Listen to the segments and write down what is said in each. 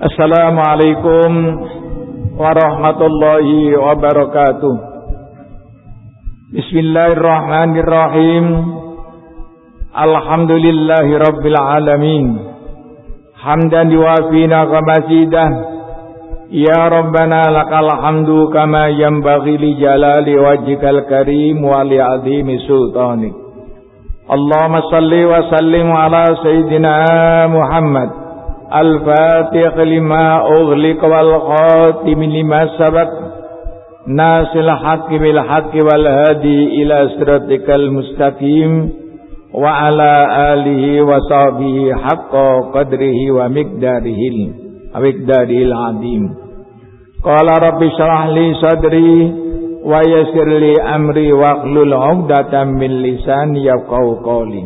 Assalamualaikum warahmatullahi wabarakatuh. Bismillahirrahmanirrahim. Alhamdulillahi rabbil alamin. Hamdan yuwafina qamasidah. Ya Rabbana lakal hamdu kama yanbaghi li jalali wajhikal karim wa li azimi sultanik. Allahumma salli wa sallim ala sayyidina Muhammad الفاتح لما أغلق والخاتم لما سبق. ناس الحق بالحق والهادي إلى صراطك المستقيم وعلى آله وصحبه حق قدره ومقداره ومقداره العظيم. قال رب اشرح لي صدري ويسر لي أمري واحلل عقدة من لساني يفقهوا قولي.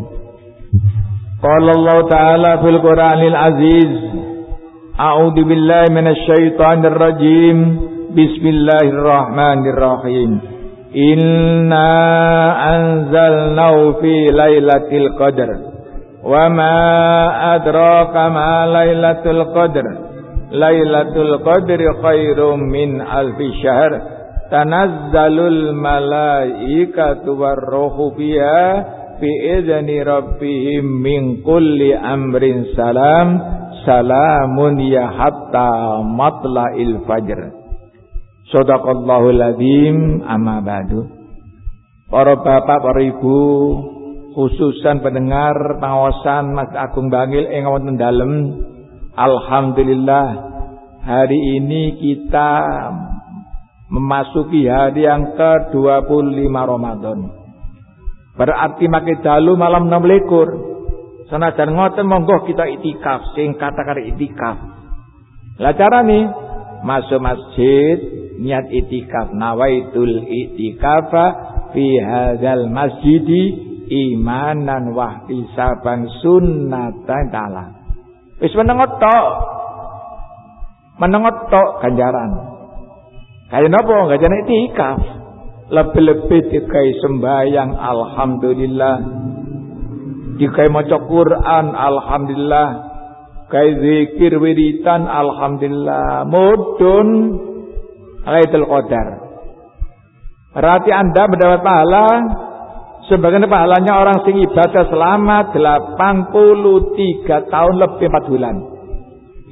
قال الله تعالى في القرآن العزيز أعوذ بالله من الشيطان الرجيم. بسم الله الرحمن الرحيم. إنا أنزلناه في ليلة القدر. وما أدراك ما ليلة القدر. ليلة القدر خير من ألف شهر. تنزل الملائكة والروح فيها. Bi'izni rabbihim min kulli amrin salam salamun ya hatta matla'il fajr Sadaqallahul adzim amma ba'du Para bapak, para ibu, khususan pendengar pengawasan Mas Agung Bangil ing wonten dalem Alhamdulillah hari ini kita memasuki hari yang ke-25 Ramadan. Berarti makin dalu malam 6 likur. Senajan ngoten monggo kita itikaf, sing kata-kata itikaf. Lah nih masuk masjid niat itikaf nawaitul itikafa fi hadzal masjidi imanan wa ihtisaban sunnatan ta'ala. Wis menengot tok. Menengot tok ganjaran. Kaya napa ganjaran itikaf? Lebih-lebih dikai sembahyang alhamdulillah. Dikai maca Quran alhamdulillah. Kai zikir wiritan alhamdulillah. Mudun Lailatul Qadar. Berarti Anda mendapat pahala sebagian pahalanya orang sing ibadah selama 83 tahun lebih 4 bulan.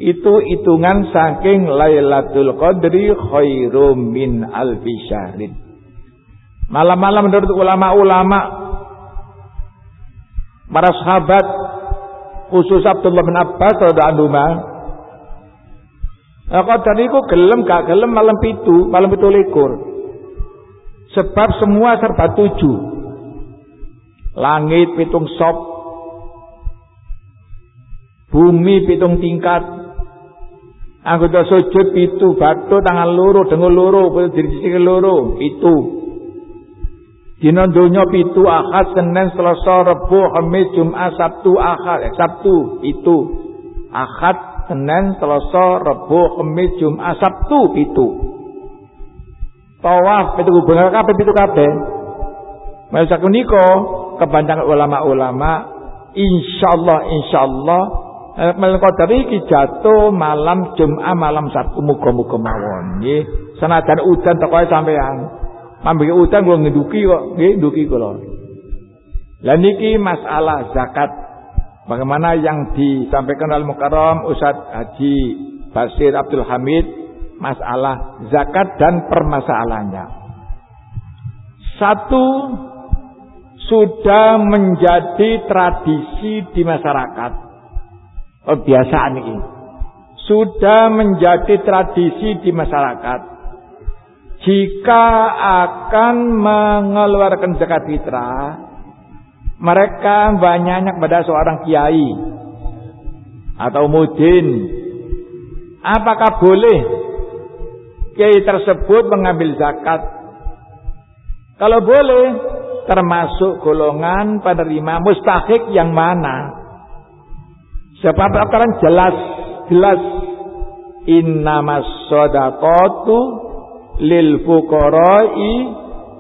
Itu hitungan saking Lailatul Qadri khairum min alfi Malam-malam menurut ulama-ulama para sahabat khusus Abdullah bin Abbas radhiyallahu anhu Nah, tadi ku gelem gak gelem malam pitu, malam pitu likur. Sebab semua serba tujuh. Langit pitung sop. Bumi pitung tingkat. Anggota sujud pitu, batu tangan loro, dengul loro, diri sisi loro, itu. Dina donya pitu Ahad, Senin, Selasa, Rebo, Kamis, Jumat, Sabtu, Ahad, eh, Sabtu itu. Ahad, Senin, Selasa, Rebo, Kamis, Jumat, Sabtu itu. Tawaf itu hubungan kabeh pitu kabeh. Masa niko kebanyakan ulama-ulama insyaallah insyaallah eh, melkodari iki jatuh malam Jumat malam Sabtu muga-muga mawon nggih. Senajan udan tekoe sampean. Mambi utang gua ngeduki kok, nggih nduki kula. Lah niki masalah zakat. Bagaimana yang disampaikan oleh Mukarram Ustaz Haji Basir Abdul Hamid masalah zakat dan permasalahannya. Satu sudah menjadi tradisi di masyarakat. Kebiasaan ini. Sudah menjadi tradisi di masyarakat jika akan mengeluarkan zakat fitrah mereka banyaknya pada seorang kiai atau mudin. Apakah boleh kiai tersebut mengambil zakat? Kalau boleh termasuk golongan penerima mustahik yang mana? Sebab akan jelas jelas. Innamas sodaqatu lil fuqara'i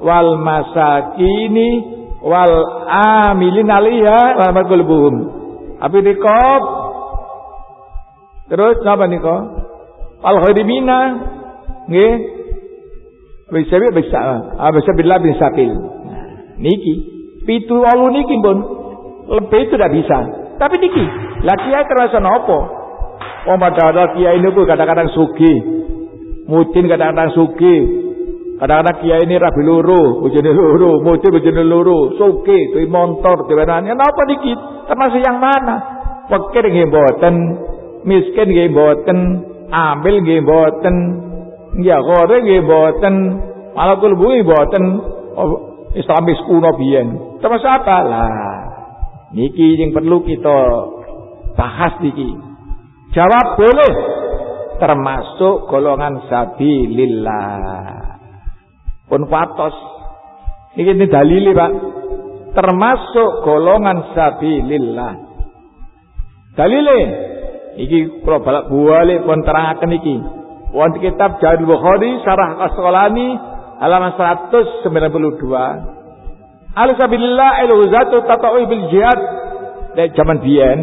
wal masakini wal amilin alaiha wa qulbuhum. Abi dikop Terus napa nika? Al khairimina nggih bisa bisa ah bisa pil. Niki pitu walu niki pun lebih itu tidak bisa. Tapi niki lah terasa nopo? Oh padahal kiai ini kadang-kadang sugi, mudin kadang-kadang sugi, kadang-kadang kiai ini rabi luru, bojone luru, mudin bojone luru, sugi, tuh motor, diwenane. Napa niki? Termasuk yang mana? Fakir nggih miskin nggih ambil nggih mboten, ya gore nggih mboten, malah kulbu mboten. Oh, Islamis kuno biyen. Termasuk apa lah? Niki yang perlu kita bahas niki. Jawab boleh. Termasuk golongan sabilillah. Pun fatos. Niki ini dalili Pak. Termasuk golongan sabilillah. Dalile. Iki kula balak balik pun terangaken iki. Wonten kitab Jahil Bukhari Sarah Qasqalani halaman 192. Al-sabilillah il-ghuzatu tata'u bil jihad. Nek zaman biyen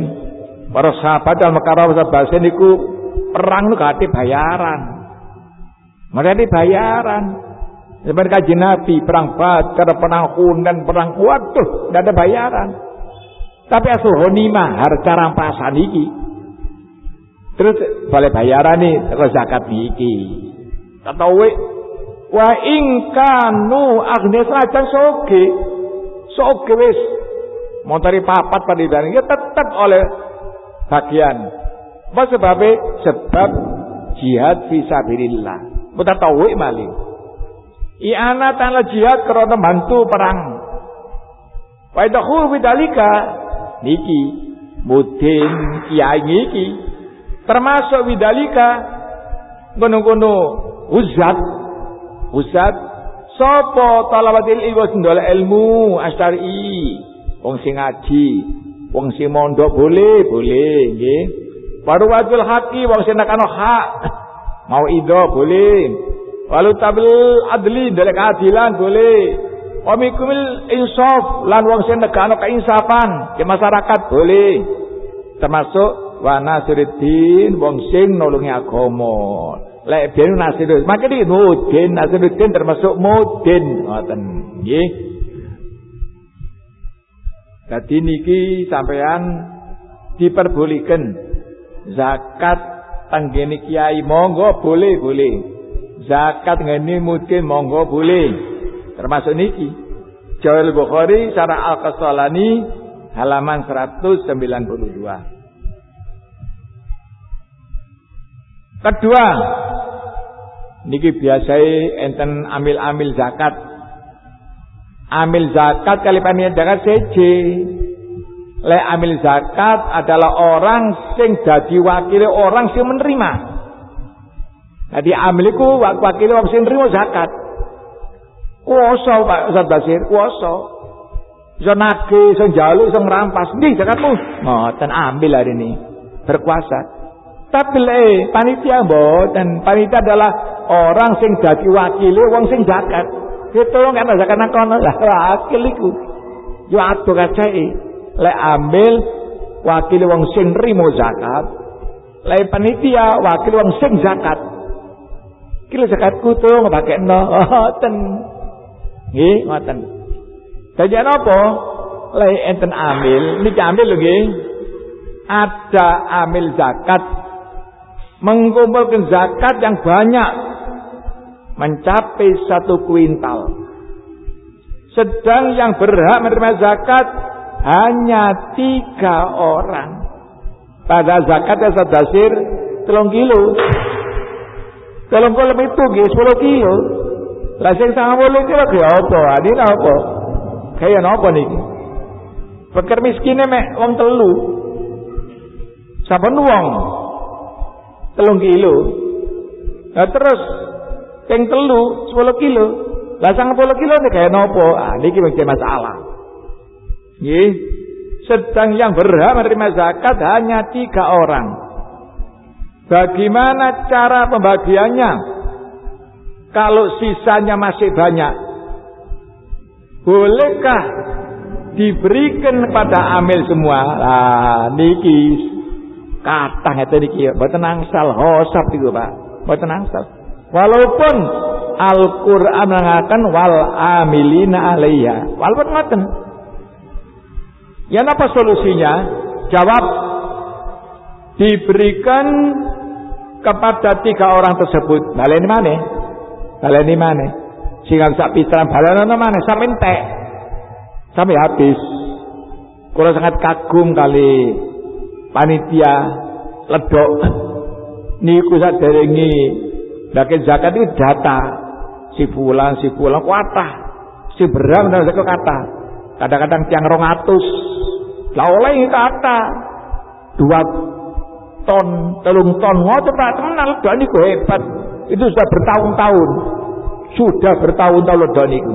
para sahabat mekara bahasa niku perang niku gak bayaran. Mereka bayaran. Zaman kaji Nabi perang Badar, perang Hunan, perang waduh, tidak ada bayaran. Tapi asal honimah harta rampasan iki. Terus boleh bayaran nih terus zakat iki. Tahu wa ingkanu agnes rajan soge sok wis montari papat padidan ya tetap oleh bagian apa sebabnya? Sebab jihad fisabilillah mutatawwi mali i'ana tanah jihad karena bantu perang. Wa idkhul bidalika. Niki mudin kiai niki. Termasuk bidalika gono-gono uzat uzat Sopo talawatil ilmu sendole ilmu asyari. Wong sing wong sing mondok boleh, boleh nggih. Waruwatul haqi wong sing nakano hak. Mau ido boleh. Walu tabil adli dalek keadilan boleh. Wamikumil insaf lan wong sing negano keinsafan ke masyarakat boleh. Termasuk wa nasiruddin wong sing nulungi agama. Lek ben. Makanya Mudin, Nasiruddin termasuk Mudin. Ngoten. Nggih. Dadi niki sampean diperbolehkan zakat tanggene kiai monggo boleh boleh. Zakat ngene mudin monggo boleh. Termasuk niki. Jawal Bukhari Syarah Al-Qasalani halaman 192. Kedua, niki biasai enten amil-amil zakat. Amil zakat kali panitia zakat seje. Le amil zakat adalah orang sing jadi wakil orang sing menerima. Jadi amiliku wakil orang sing menerima zakat. Kuoso Pak Ustaz Basir, kuoso. Bisa nagih, bisa jaluk, bisa merampas. Nih zakatmu. Ngoten ambil hari ini. Berkuasa. Tapi le panitia dan Panitia adalah orang sing dadi wakile wong sing zakat. Ditolong kan zakat nang kono lah wakil iku. Yo atuh kacai. Le ambil wakil wong sing nrimo zakat. Le panitia wakil wong sing zakat. Kilo zakatku tuh ngepakekno. Ngoten. Nggih, ngoten. Dadi apa? Le enten amil, niki ambil lho nggih. Ada amil zakat mengumpulkan zakat yang banyak mencapai satu kuintal. Sedang yang berhak menerima zakat hanya tiga orang. Pada zakatnya sadasir telung kilo. Telung kilo itu gih sepuluh kilo. Lah sing sangat boleh kilo kaya apa? Adi apa? Kaya apa nih? Peker miskinnya mek wong telu. Saben wong telung kilo. Nah terus yang telu 10 kilo. Lah 10 kilo nih kayak nopo? Ah menjadi masalah. Nggih. Sedang yang berhak menerima zakat hanya tiga orang. Bagaimana cara pembagiannya? Kalau sisanya masih banyak, bolehkah diberikan pada amil semua? Nah, niki Kathah ngeten iki ya, mboten angsal hosap iku, Pak. Mboten angsal. Walaupun Al-Qur'an mengatakan wal amilina alaiha. Walaupun ngoten. Ya apa solusinya? Jawab diberikan kepada tiga orang tersebut. Baleni mana? Baleni mana? Sehingga sak pitran baleni mana? Sampai entek. Sampai habis. Kalau sangat kagum kali panitia ledok niku saderenge Bagian zakat itu data si fulan si fulan kuatah si berang dan kata kadang-kadang tiang rong atus lah oleh kata dua ton telung ton ngoten Pak kenal ledok hebat itu sudah bertahun-tahun sudah bertahun-tahun ledok niku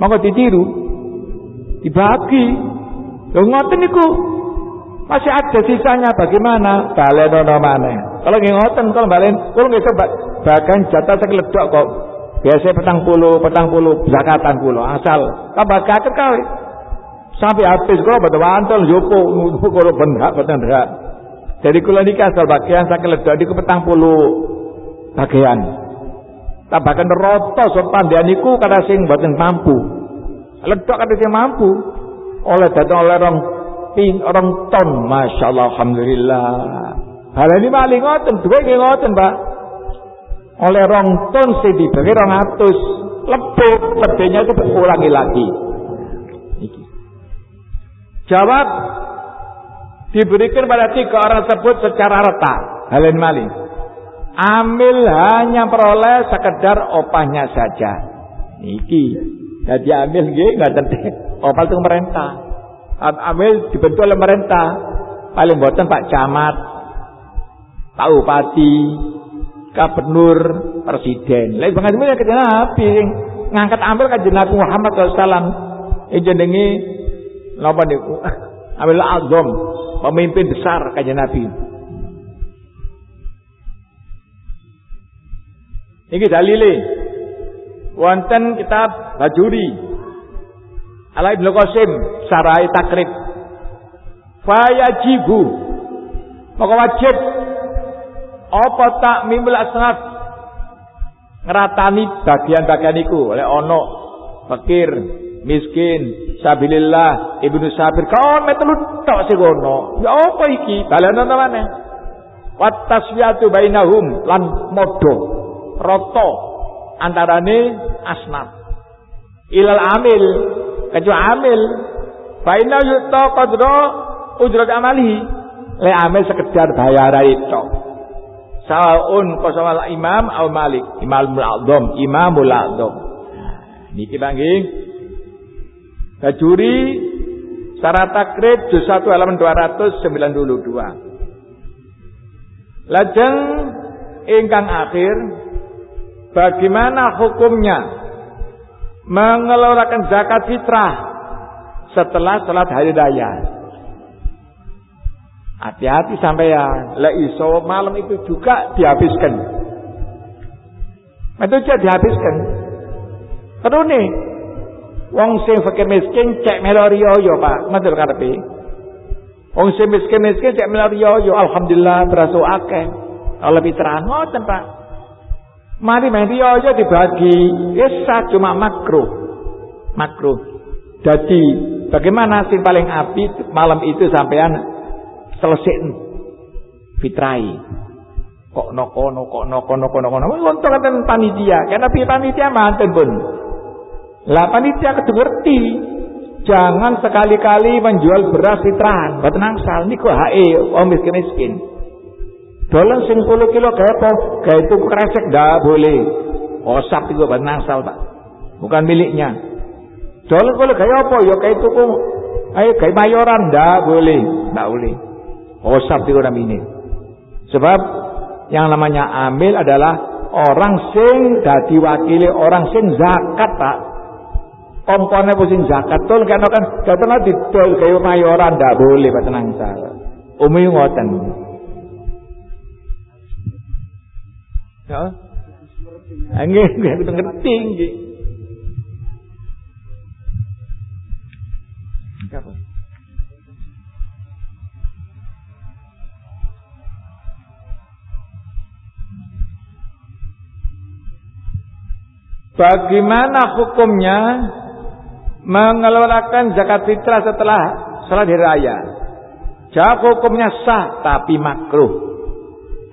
monggo ditiru dibagi lho niku masih ada sisanya bagaimana? Balen ono mana? Kalau nggih ngoten kalau balen, kalau nggih coba bahkan jatah saya ledok kok. Biasa petang puluh, petang puluh, zakatan puluh, asal. Tambah kakek kali. Sampai habis kok betul wantol jopo kalau benar betul benar. Jadi kalau nikah asal bagian saya ledok di petang puluh bagian. Tambahkan roto sopan dia niku kata sing boten mampu. Ledok kata sing mampu. Oleh datang oleh orang ping orang ton Masya Allah Alhamdulillah hal ini maling ngoten dua ini ngoten pak oleh rong ton sih dibagi rong atus lebih lebihnya itu berulangi lagi jawab diberikan pada tiga orang tersebut secara rata. Hal ini maling amil hanya peroleh sekedar opahnya saja. Niki. Jadi amil gini nggak tentu opah itu merentah. Amil dibentuk oleh pemerintah paling buatan Pak Camat Pak Bupati Gubernur Presiden. Lain ini yang Nabi ngangkat ambil ke Nabi Muhammad SAW ini jenengi napa niku ambil azam. Pemimpin besar kajian Nabi. Ini dalile. Wonten kitab Bajuri. Ala Ibnu Qasim sarai takrib. Fayajibu. Maka wajib. Apa tak mimul asnaf? Ngeratani bagian-bagian iku oleh ono fakir miskin sabilillah ibnu sabir. Kau metelu tok sing ngono ya apa iki? Balana ta maneh wat taswiyatu bainahum lan modo. Roto antarane asnaf ilal amil kecuali amil. Fa inna yuta qadra ujrat amali le amil sekedar bayar itu saun kosamal imam al malik. Imamul azam imamul azam. Niki nggih Kajuri Syarat takrib juz 1 halaman 292. Lajeng ingkang akhir bagaimana hukumnya mengeluarkan zakat fitrah setelah salat hari raya. Hati-hati sampai ya, la iso malam itu juga dihabiskan. Itu juga dihabiskan. Terus nih, wong sing fakir miskin cek meloriyo yo Pak, matur karepe. Wong sing miskin-miskin cek meloriyo yo alhamdulillah berasa akeh. Kalau fitrah ngoten Pak. Mari main dia aja dibagi. Esa cuma makro. Makro. Jadi bagaimana sih paling api malam itu sampean selesai fitrai. Kok noko noko noko noko noko noko untuk kata panitia. Karena panitia manten pun. Lah panitia kudu ngerti. Jangan sekali-kali menjual beras fitrahan. Buat nangsal. Ini kok hae om miskin-miskin. Dolan sing 10 kilo gawe apa? Gawe tuku kresek ndak boleh. Osap itu bukan nasal, Pak. Bukan miliknya. Dolan kalau gawe apa? Ya gawe tuku ayo gawe mayoran ndak boleh. Ndak boleh. Osap itu namanya. Sebab yang namanya amil adalah orang sing dadi wakili orang sing zakat, Pak. Komponen pusing zakat tol kan kan kata nanti tol kayu mayoran tidak boleh Pak tenang sal. Umi ngoten. Ya. Nggih, nggih ngerti tinggi. Bagaimana hukumnya mengeluarkan zakat fitrah setelah salat hari raya? Jawab hukumnya sah tapi makruh.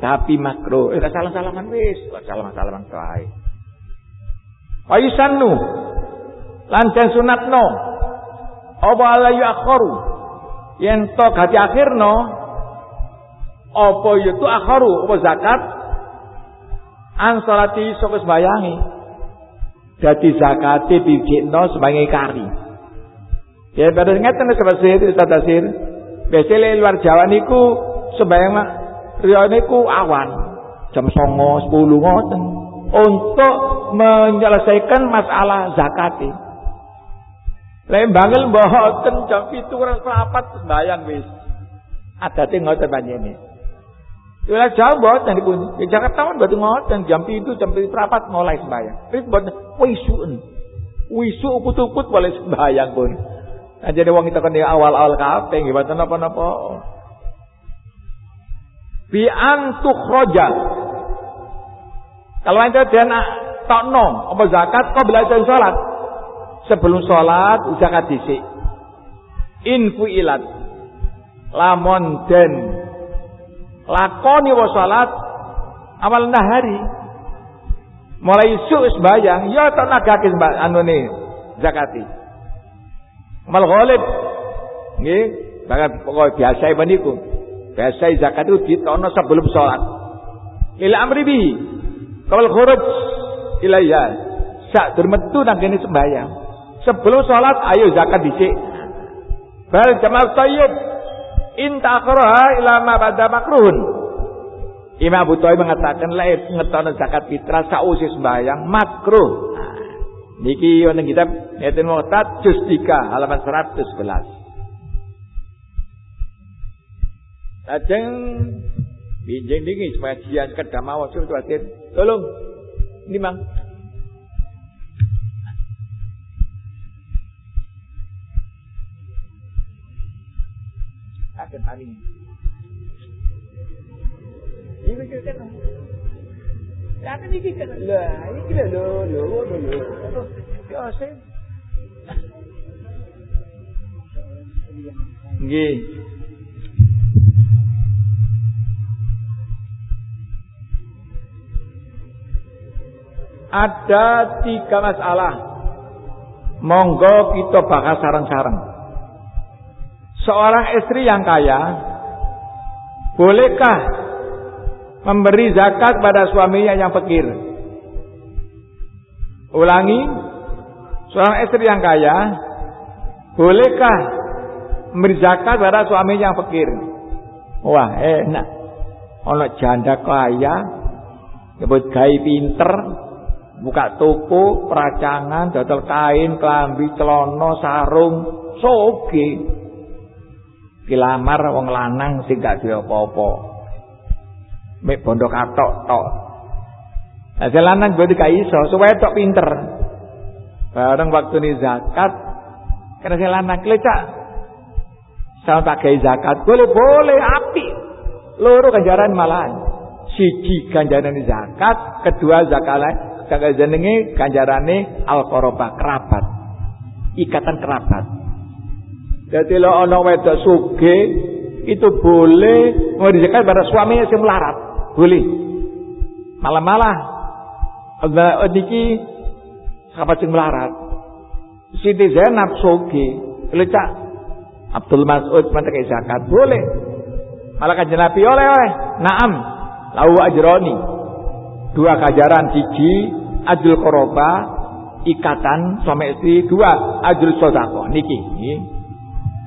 Tapi makruh. Eh salam-salaman wis, salam-salaman kae. Wa yusannu lan den sunatno apa ala yuakhiru yen to gati akhirno apa itu akhiru apa zakat an salati saka sembayangi dadi zakate dijikno sebagai kari. Ya pada ngeten sebasir Ustaz Tasir biasanya luar Jawa niku sembayang riyo niku awan. Jam songo sepuluh ngoten. Untuk menyelesaikan masalah zakati Lembangel mboten jam 7 ora sembayang wis. Adate ngoten panjenengan. Wilayah Jawa mboten niku. Di Jakarta kan mboten ngoten jam 7 jam 4 mulai sembayang. Wis mboten wisuen. Wisu uput-uput boleh sembayang pun. Nah, jadi wong kita kan di awal-awal kabeh nggih mboten napa-napa. Bi roja. Kalau ente den tokno apa zakat kok belajar salat sebelum sholat zakat dhisik. Infu ilat lamon den lakoni wa sholat awal nahari. Mulai isuk sembayang ya tak nagake anu ne zakati. Mal ghalib nggih bahkan pokok biasa meniku biasa zakat itu ditono sebelum sholat lil amri bihi kawal khuruj ilayya sak durmetu nang kene sembayang Sebelum sholat ayo zakat dicek. Bal jamal tayyib in ta'kharaha ila ma ba'da makruhun. Imam Abu Thaib mengatakan lain ngetono zakat fitrah sausi sembahyang makruh. Nah, niki wonten kitab Yatin Muqtad juz 3 halaman 111. Lajeng dingin supaya dia sekedar mau Tolong ini mang akan paling. Ini kan Ya kan ini kan lah, ini kira lo lo lo lo. Ya sih. Nggih. Ada tiga masalah. Monggo kita bahas sarang-sarang. Seorang istri yang kaya bolehkah memberi zakat pada suaminya yang fakir? Ulangi, seorang istri yang kaya bolehkah memberi zakat pada suaminya yang fakir? Wah, enak. Ono janda kaya, nyebut gay pinter, buka toko, peracangan, dodol kain, kelambi, celono, sarung, soge dilamar wong lanang sing gak duwe apa-apa. Mek bondo katok tok. Lah lanang gue gak iso, supaya tok pinter. Bareng waktu ini zakat, karena lanang klecak. Saya tak zakat, boleh boleh api. Loro ganjaran malahan. Siji ganjaran zakat, kedua zakat zakat jenenge ganjarane al kerabat. Ikatan kerabat. Jadi lo ono wedok suge itu boleh memberi zakat pada suaminya yang melarat. Boleh. Malah-malah ada niki sahabat yang melarat. Siti Zainab suge. Lecak Abdul Mas'ud mentekai zakat boleh. Malah kan Nabi oleh oleh. Naam. Lau ajroni. Dua kajaran siji ajul koroba ikatan suami istri dua ajul sodako niki. niki.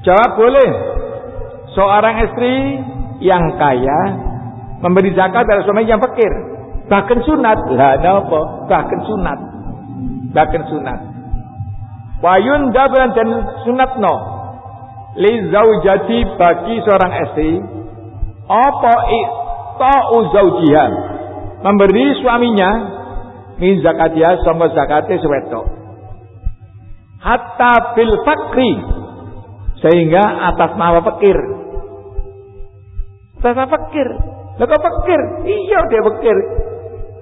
Jawab boleh. Seorang istri yang kaya memberi zakat dari suami yang fakir. Bahkan sunat. Lah apa? Bahkan sunat. Bahkan sunat. Wayun dan sunat no. Li zaujati bagi seorang istri. Apa i'ta'u zaujiha. Memberi suaminya min zakatnya sama zakatnya sewetok. Hatta bil fakri sehingga atas nama fakir. Atas nama fakir. Lah kok fakir? Iya dia fakir.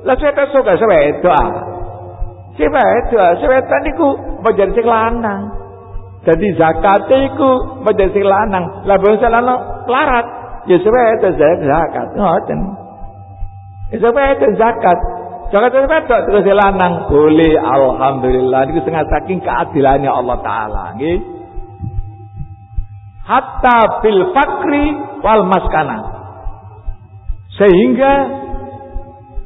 Lah saya suka sama itu ah. Si wedok, si wedan iku menjadi sing lanang. Jadi zakat menjadi sing lanang. Lah bangsa lanang larat, ya si wedok zakat. Ngoten. Ya wedok zakat. Zakat itu wedok terus lanang boleh alhamdulillah niku setengah saking keadilannya Allah taala nggih. Hatta bil fakri wal maskana. Sehingga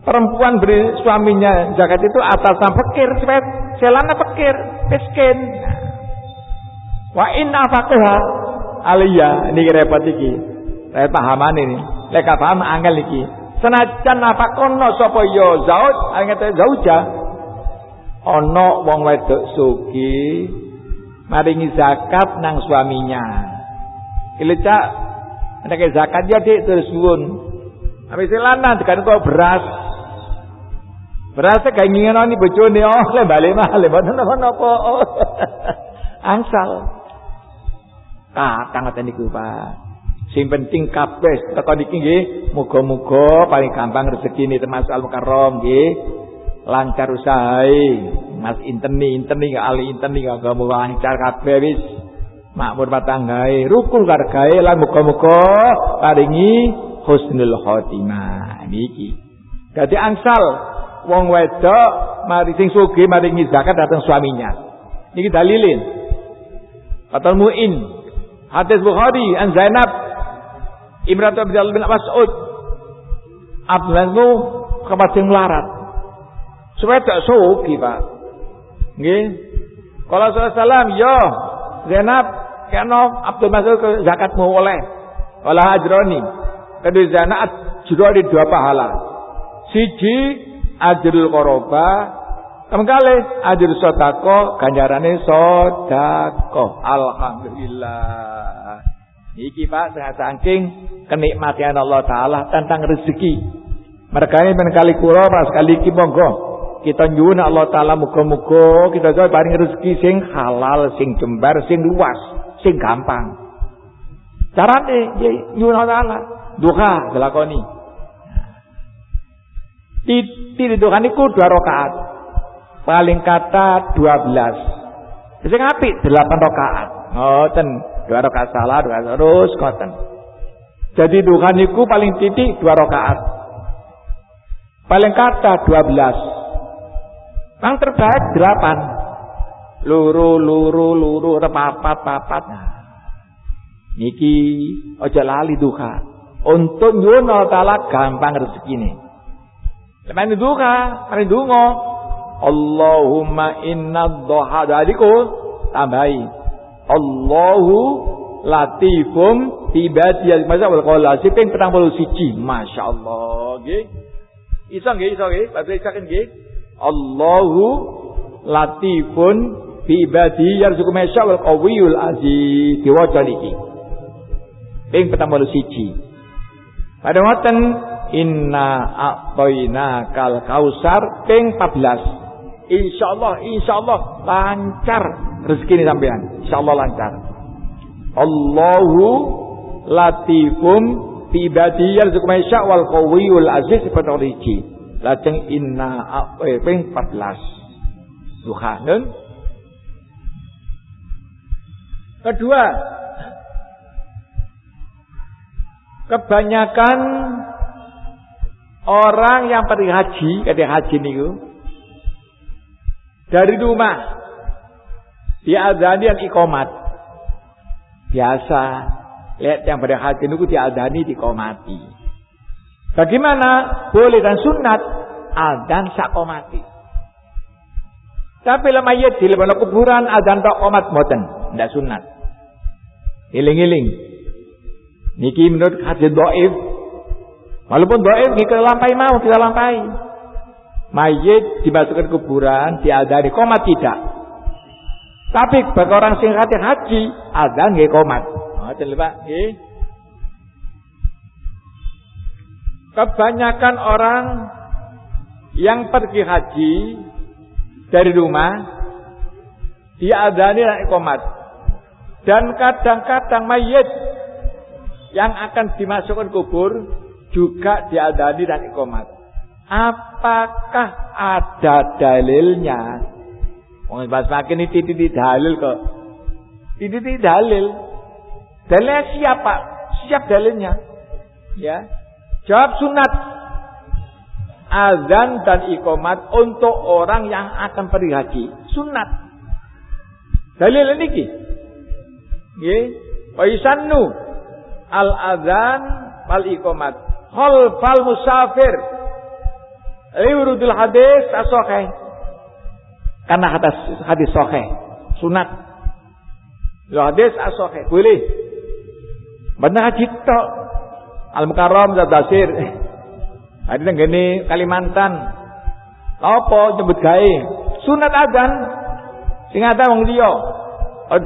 perempuan beri suaminya zakat itu atasan fakir, selana fakir, miskin. Wa inna faqha aliyah ini repot iki. Saya pahaman ini. Lek paham angel iki. Senajan apa kono sapa ya zauj, angete zauja. Ana wong wedok suki maringi zakat nang suaminya. Ilecak nek zakat ya dik terus suwun. Habis lanang tekan kok beras. Berasa kayak ngingin ini bojone oh le balik mah le boten. Oh. Angsal. Kakang ngoten niku, Pak. Sing penting kabeh teko niki nggih muga-muga paling gampang rezekine termasuk al mukarram nggih. Lancar usahae. Mas inteni inteni ali inteni agama lancar kabeh wis. Makmur patanggae, rukun kargae lan muga-muga paringi husnul khotimah niki. Dadi angsal wong wedok mari sing sugih maringi zakat datang suaminya. Niki dalilin. Fatal Mu'in Hadis Bukhari an Zainab Imran Abdullah bin Mas'ud Abdullah kepada melarat supaya tak suki pak nggih kalau salam yo Zainab kena Abdul Mas'ud ke zakatmu oleh. Wala ajroni. Kedua Zainab di dua pahala. Siji ajrul koroba kali ajrul sodako. Ganjarane sodako. Alhamdulillah. Iki Pak sangat saking kenikmatan Allah Taala tentang rezeki. Mereka ini menkali kula pas kali iki monggo. Kita nyuwun Allah Taala muga-muga kita jauh paring rezeki sing halal, sing jembar, sing luas, sing gampang. Carane ya nyuwun Allah, duha dilakoni. Titi duha niku dua rakaat. Paling kata 12. Sing apik 8 rakaat. Ngoten, dua rakaat salah, dua terus ngoten. Jadi duha niku paling titik dua rakaat. Paling kata 12. Yang terbaik 8 luru luru luru ora papat papat. Nah. niki aja lali duka. Untuk nyuwun taala gampang rezekine lan duka mari dungo Allahumma inna dhuha dadiku tambahi. Allahu latifum ibadiyal masa wal qala siping masya masyaallah nggih. Iso nggih iso nggih. Bahasa isaken nggih. Allahu latifun fi ibadi yarzuqu masya wal qawiyul aziz diwaca niki ping 41 pada ngoten inna a'tayna kal kausar ping 14 insyaallah insyaallah lancar rezeki ini sampean. Insyaallah lancar. Allahu latifum fi ibadihi yarzuqu man wal qawiyul aziz seperti. Lajeng inna eh, ping 14. Duhanun. Kedua, kebanyakan orang yang pergi haji, ketika haji niku dari rumah Diadani yang ikomat. Biasa. Lihat yang pada hati itu diadani dikomati. Bagaimana? Boleh dan sunat. Adan sakomati. Tapi lama ya di kuburan adan tak komat moten. Tidak sunat. Iling-iling. Niki menurut hadis doif. Walaupun doif kita lampai mau kita lampai. Mayit dimasukkan kuburan diadani komat tidak. Tapi bagi orang sing hati haji, ada nggih komat. Ngoten lho Pak. Kebanyakan orang yang pergi haji dari rumah diadani dan komat. Dan kadang-kadang mayit yang akan dimasukkan kubur juga diadani dan ikomat. Apakah ada dalilnya? Wong pas makin ini titik dalil kok. Titik dalil. Dalilnya siapa? Siap dalilnya. Ya. Jawab sunat. Azan dan ikomat untuk orang yang akan pergi haji. Sunat. Dalil ini. Nggih. Wa al azan wal ikomat. Khalfal musafir Liurudul hadis asokai. Karena hadis hadis sokai. Sunat. Lo hadis asokai. Boleh. Benar haji tok. Al-Mukarram Zadasir. Hadis yang gini Kalimantan. Apa nyebut gawe? Sunat adzan. Sing ada wong liya. Oh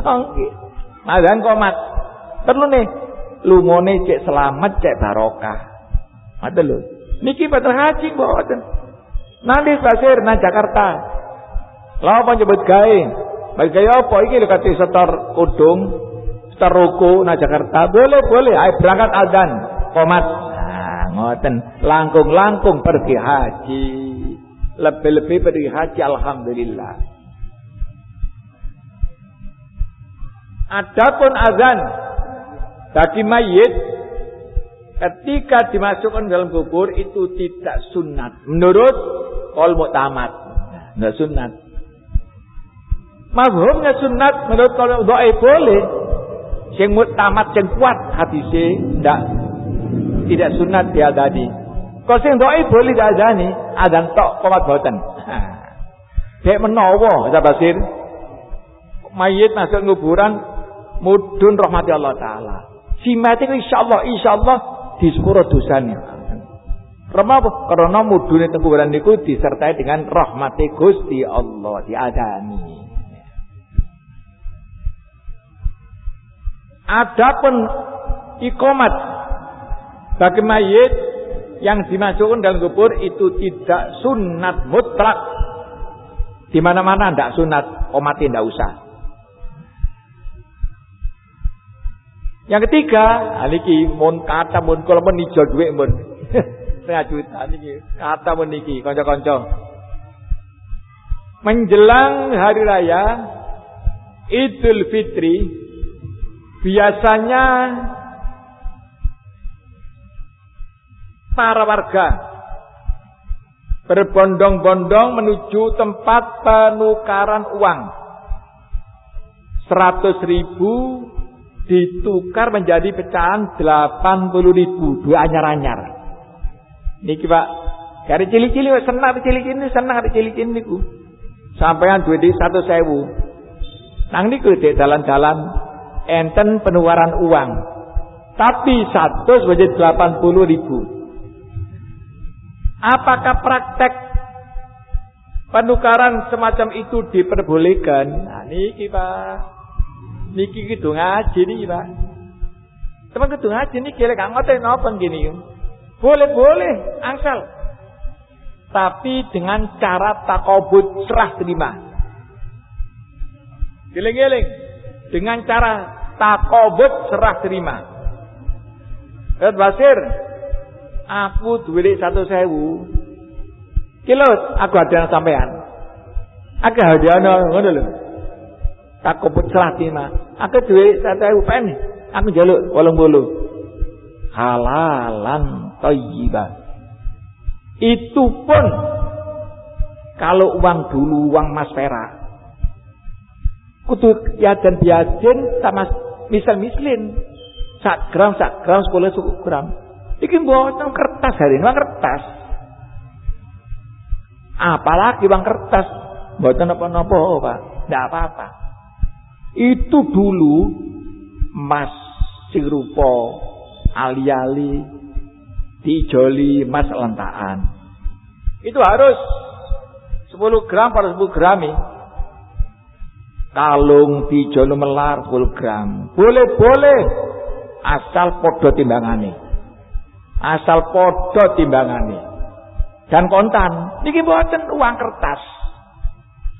dhewe dhewe. Adzan komat. Perlu nih lumone cek selamat cek barokah. Ada lho. Niki batal haji mboten. Nanti pasir nang Jakarta. Lah apa nyebut gawe? Bagi gawe apa iki lho kate setor kudung, setor ruku nang Jakarta. Boleh, boleh. Ayo berangkat aldan, komat. Nah, ngoten. Langkung-langkung pergi haji. Lebih-lebih pergi haji alhamdulillah. Adapun azan bagi mayit ketika dimasukkan dalam kubur itu tidak sunat. Menurut kol muktamad. Tidak sunat. Mahumnya sunat menurut kalau doa boleh. Sing muktamad sing kuat hadisnya tidak tidak sunat diadani kalau sing doa boleh diadani adan tok komat boten. Menowo Basir. Mayit masuk kuburan mudun rahmati Allah taala si mati insyaallah insyaallah di sepuro dosanya. Karena apa? Karena mudune tengkuburan niku disertai dengan rahmati Gusti Allah diadani. Adapun ikomat bagi mayit yang dimasukkan dalam kubur itu tidak sunat mutlak. Di mana-mana tidak sunat, komati tidak usah. Yang ketiga, aliki ah, mun kata mun kula mun ijo dhuwit mun. Setengah juta niki. Kata mun niki kanca-kanca. Menjelang hari raya Idul Fitri biasanya para warga berbondong-bondong menuju tempat penukaran uang. Seratus ribu ditukar menjadi pecahan 80 ribu. Dua anyar-anyar. Niki pak. Dari cilik-cilik senang cilik ini senang cilik ini niku duwe di satu sewu. Nang niku di jalan-jalan enten penukaran uang. Tapi satu sebagai 80 ribu. Apakah praktek penukaran semacam itu diperbolehkan? Nah niki pak Niki gitu ngaji nih Pak. Teman gitu ngaji kira kang ngoten napa gini. Boleh boleh angsal. Tapi dengan cara takobut serah terima. Giling-giling. Dengan cara takobut serah terima. Red Basir, aku duit satu sewu. Kilo, aku ada sampean. Aku hadiah ngono lho tak koput selatima aku duwe satu pen aku jaluk wolong bolu. Halalan toyiba itu pun kalau uang dulu uang mas perak. Kudu yajan biajen sama misal mislin. Sak gram sak gram sepuluh suku gram. Iki mboten kertas hari ini kertas. Apalagi uang kertas. Mboten apa-apa Pak. Ndak apa-apa itu dulu mas sing rupa ali-ali dijoli mas lentaan. Itu harus 10 gram per 10 gram. Kalung dijolo melar 10 gram. Boleh-boleh asal podo timbangane. Asal podo timbangane. Dan kontan. Niki buatan uang kertas.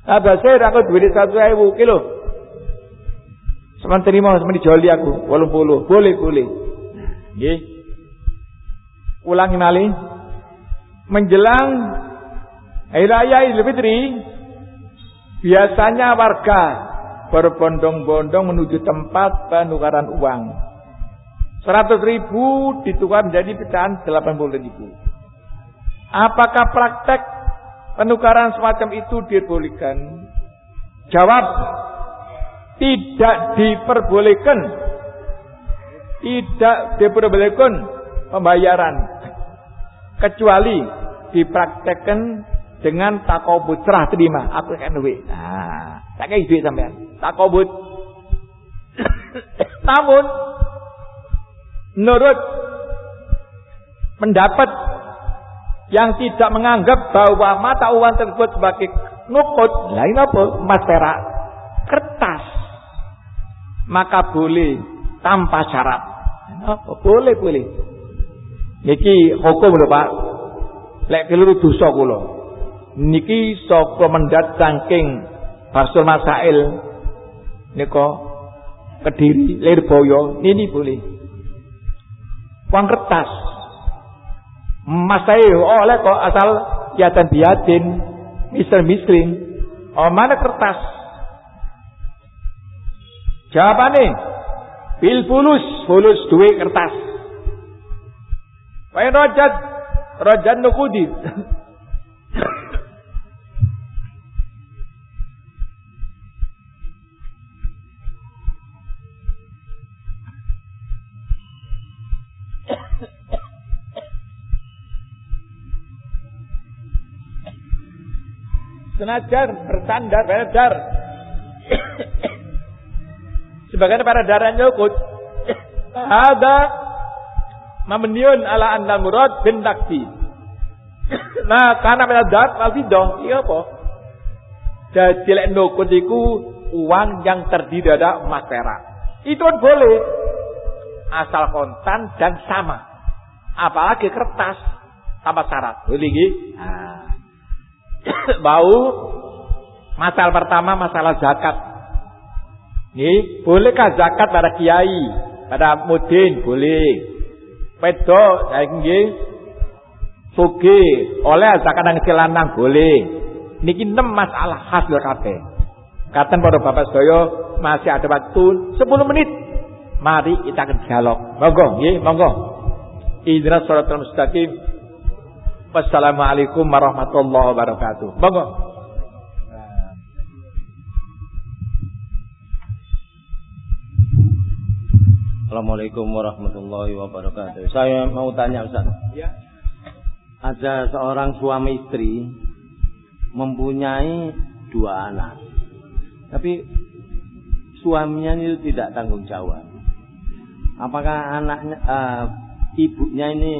Nah, saya aku duit satu ribu kilo. Sama terima sama dijoli aku, puluh Boleh, boleh. Nggih. Ulangi malih. menjelang Hari Raya Idul Fitri biasanya warga berbondong-bondong menuju tempat penukaran uang. 100 ribu ditukar menjadi pecahan 80 ribu. Apakah praktek penukaran semacam itu diperbolehkan? Jawab, tidak diperbolehkan. Tidak diperbolehkan pembayaran. Kecuali dipraktekkan dengan takobut serah terima. Aku akan duit. Nah, tak kayak duit sampean. Takobut. Namun menurut pendapat yang tidak menganggap bahwa mata uang tersebut sebagai nukut, lain apa? Emas perak, kertas. Maka boleh tanpa syarat. Boleh, boleh. Niki hukum lho Pak. Lek keliru dosa kula. Niki saka mendat saking Basul Masail nika Kediri Lirboyo ini boleh. Uang kertas. Mas saya oleh kok asal yatan biatin misal misling. Oh mana kertas? Jawabannya bil fulus, fulus duit kertas. Wain rojat, rojat nukudi. senajan bersandar beredar sebagian para darah nyokut. Ada mamniun ala anna murad bin nah karena beredar alfidah iya apa? Jadi lek nukut iku uang yang terdiri dari emas perak. Itu kan boleh. Asal kontan dan sama. Apalagi kertas. Tanpa syarat. Boleh gitu bau. Masalah pertama masalah zakat. Nih, bolehkah zakat pada kiai, pada mudin? Boleh. Pedo, saya nggih sugi oleh zakat nang lanang boleh. Niki enam masalah khas lho. Katen para bapak sedaya masih ada waktu 10 menit. Mari kita akan dialog. Monggo, nggih, monggo. Idras shiratal mustaqim Wassalamualaikum warahmatullahi wabarakatuh. Monggo. Assalamualaikum warahmatullahi wabarakatuh. Saya mau tanya Ustaz. Ya. Ada seorang suami istri mempunyai dua anak. Tapi suaminya itu tidak tanggung jawab. Apakah anaknya uh, ibunya ini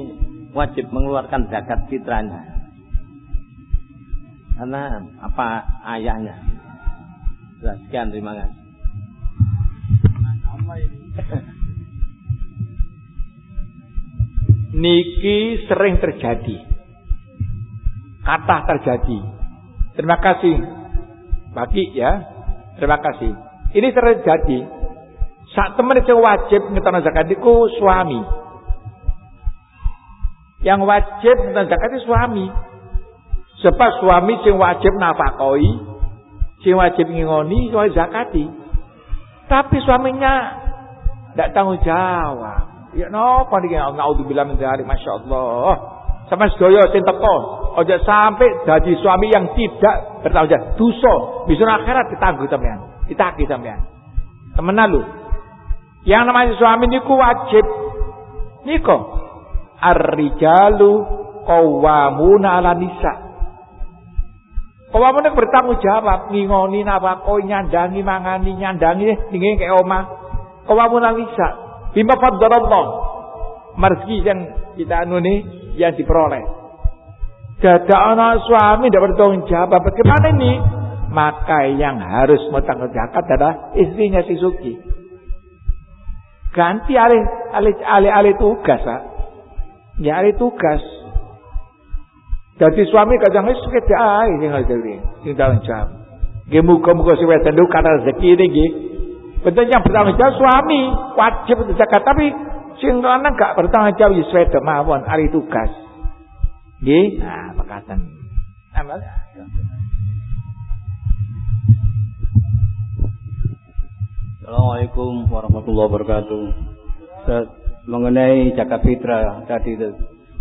wajib mengeluarkan zakat fitrahnya. Karena apa ayahnya. Sekian terima kasih. Niki sering terjadi. Kata terjadi. Terima kasih. Bagi ya. Terima kasih. Ini terjadi. Saat teman itu wajib ngetan zakat itu suami. Yang wajib tentang zakat itu suami. Sebab suami sing wajib nafakoi, sing wajib ngingoni, sing wajib zakati. Tapi suaminya tidak tanggung jawab. Ya no, niki naudzubillah min dzalik masyaallah. Sama sedaya teko, aja sampai jadi suami yang tidak bertanggung jawab. Dosa, bisa akhirat ditanggung sampean. Ditagih sampean. Temenan lho. Yang namanya suami niku wajib niko Ar-rijalu qawwamuna 'ala nisa. Qawwamuna bertanggung jawab, ngingoni nafkah, nyandangi mangani, nyandangi ning ke omah. Qawwamuna nisa. Bima faddalallah. Margi yang kita anu nih yang diperoleh. Dada anak suami tidak bertanggung jawab. Bagaimana ini? Maka yang harus bertanggung jawab adalah istrinya si Suki. Ganti alih alih alih, alih tugas, Pak nyari tugas. Jadi suami kadang wis sekedar ae sing ngajari, sing tanggung jawab. Nggih muga-muga sing wedan karena rezeki ini. Betul yang bertanggung jawab suami wajib untuk zakat tapi sing lanang gak bertanggung jawab ya suwede mawon ahli tugas. Nggih, nah pekaten. Amal. Assalamualaikum warahmatullahi wabarakatuh. mengenai zakat fitrah tadi itu,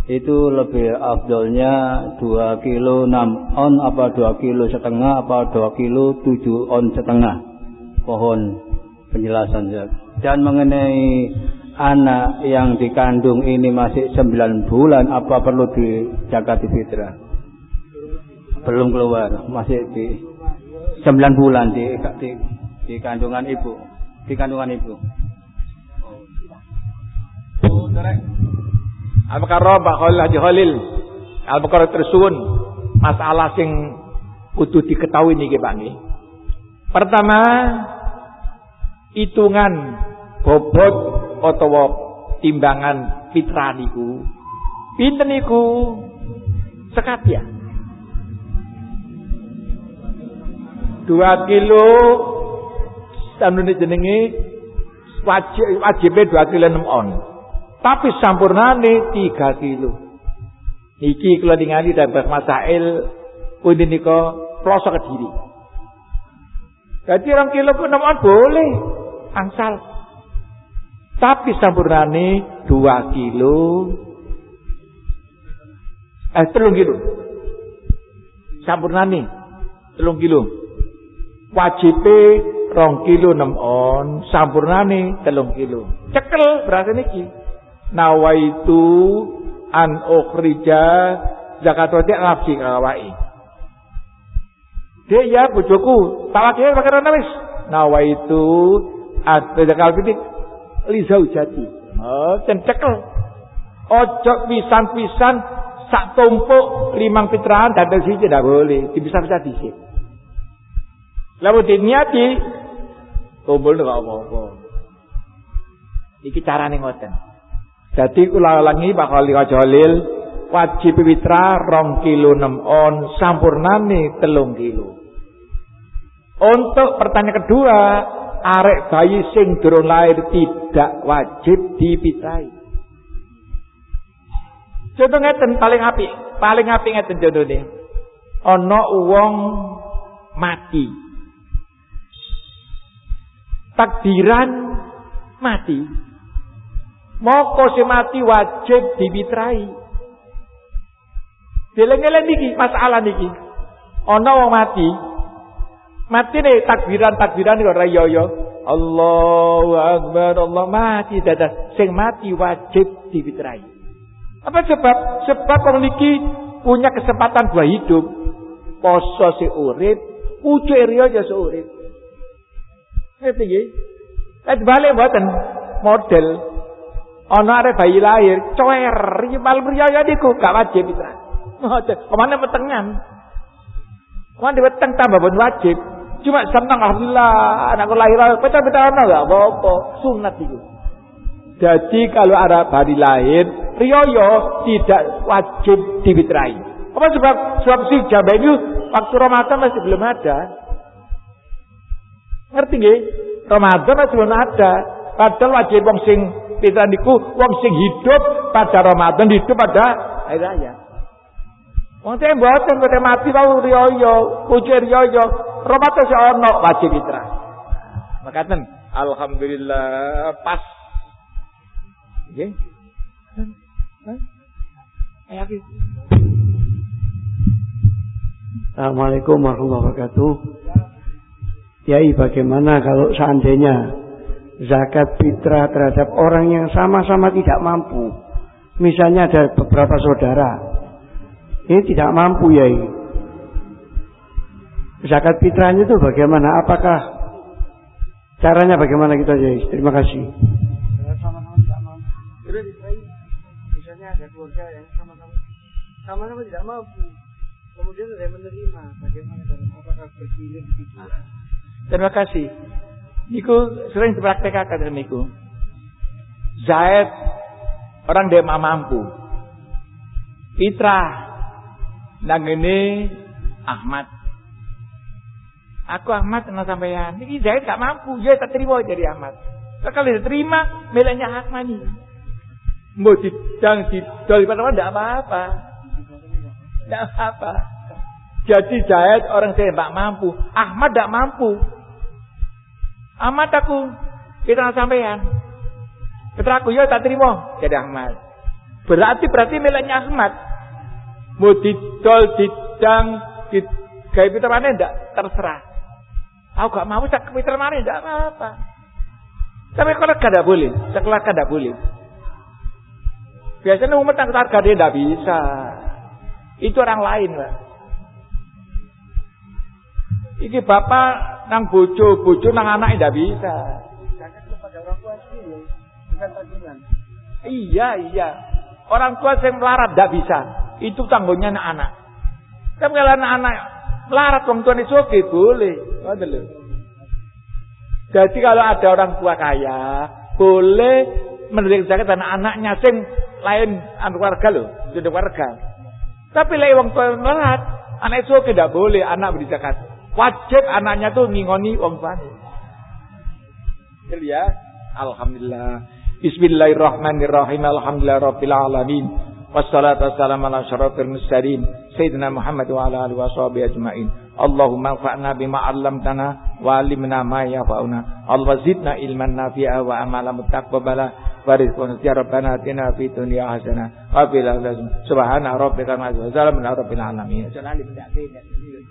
itu lebih afdolnya 2 kilo 6 on apa 2 kilo setengah apa 2 kilo 7 on setengah. Pohon penjelasan ya. Dan mengenai anak yang dikandung ini masih 9 bulan apa perlu di fitrah? Belum keluar, masih di 9 bulan di, di di kandungan ibu, di kandungan ibu. Al-Baqarah Pak Khalil Haji Khalil. Al-Baqarah tersuwun masalah sing kudu diketahui niki Pak nggih. Pertama, hitungan bobot utawa timbangan fitrah niku pinten niku sekatya. Dua kilo sanune jenenge wajib wajib 2 kilo 6 on. Tapi sampurnane 3 kilo. Niki kula dapat masail pundi nika pelosok Kediri. Jadi orang kilo pun 6 on boleh angsal. Tapi sampurnane 2 kilo eh 3 kilo. Sampurnane 3 kilo. Wajibe rong kilo enam on sampurnane telung kilo cekel berarti niki nawaitu an ukhrija zakat wajib nafsi kawai dia ya bojoku tak lagi pakai wis nawaitu at zakat fitik li zaujati oh cekel ojo pisan-pisan sak tumpuk limang fitrahan dan sini tidak boleh dipisah-pisah di sini lalu diniati Kumpul gak apa-apa. Iki carane ngoten. Jadi kula ulangi Pak Khalil Jalil wajib witra rong kilo 6 on sampurnane telung kilo. Untuk pertanyaan kedua, arek bayi sing durung lahir tidak wajib dipitrai. Contoh ngeten paling api, paling api ngeten contohnya. Ono uang mati takdiran mati. Moko si mati wajib dibitrai. Deleng-eleng niki masalah niki. Ana wong mati. Mati nih takbiran-takbiran ora yo yo. Allahu akbar Allah mati dadah sing mati wajib dibitrai. Apa sebab? Sebab niki punya kesempatan dua hidup. Poso si urip, ujuk riyo ya urip. Ngerti? Nek balik mboten model ana arek bayi lahir coer iki mal priyaya niku gak wajib itu. Ke mana metengan. Ke mana weteng tambah pun wajib. Cuma senang alhamdulillah anakku lahir pecah-pecah ana gak apa-apa sunat itu. Jadi kalau ada bayi lahir riyoyo tidak wajib dibitrai. Apa sebab sebab si jabah itu waktu Ramadan masih belum ada. Ngerti nggih? Ramadan masih belum ada. Padahal wajib wong sing pisan niku wong sing hidup pada Ramadan hidup pada hari raya. Wong mboten mboten mati wau riyo, puji riyo. Ramadan sing ono wajib fitrah. Makaten alhamdulillah pas. Nggih. Ayo Assalamualaikum warahmatullahi wabarakatuh. Yai bagaimana kalau seandainya zakat fitrah terhadap orang yang sama-sama tidak mampu. Misalnya ada beberapa saudara. Ini tidak mampu Yai. Zakat fitrahnya itu bagaimana? Apakah caranya bagaimana kita Yai? Terima kasih. Sama-sama tidak ada keluarga yang sama-sama sama-sama tidak mampu. Kemudian ada yang menerima. Bagaimana? Apakah bergilir begitu? Terima kasih. Niku sering dipraktekkan niku. Zaid orang dia mampu. Fitrah nang ini Ahmad. Aku Ahmad kenal sampean. Niki Zaid gak mampu, ya tak terima jadi Ahmad. Kalau diterima, Ahmad ini. Mau didang, didol, pada tidak apa-apa. Tidak apa-apa. Jadi jahit orang saya tidak mampu. Ahmad tidak mampu. Ahmad aku. Kita sampean. Kita aku ya tak terima. Jadi Ahmad. Berarti berarti miliknya Ahmad. Mau didol, didang, gaya pinter mana tidak terserah. Aku gak mau cak pinter mana tidak apa-apa. Tapi kalau tidak boleh, sekelas tidak boleh. Biasanya umat yang harga dia tidak bisa. Itu orang lain lah. Iki bapak nang bojo, bojo nang anak tidak bisa. Iya, iya. Orang tua yang melarat tidak bisa. Itu tanggungannya anak-anak. Tapi kalau anak-anak melarat orang tua ini boleh. Jadi kalau ada orang tua kaya, boleh menerima zakat anak-anaknya sing lain anu warga loh, sudah warga. Tapi lek wong tua melarat, anak itu tidak boleh anak beri zakat. Wajib anaknya tuh ngingoni wong tuane. Ya, alhamdulillah. Bismillahirrahmanirrahim. Alhamdulillah rabbil alamin. Wassalatu wassalamu ala asyrafil mursalin Muhammad wa ala alihi ajmain. Allahumma anfa'na bima 'allamtana wa 'allimna ma yanfa'una. Allah ilman nafi'a wa amalan mutaqabbala. Barizquna ya rabbana atina fid hasanah wa fil akhirati subhana rabbika wa ala rabbil alamin.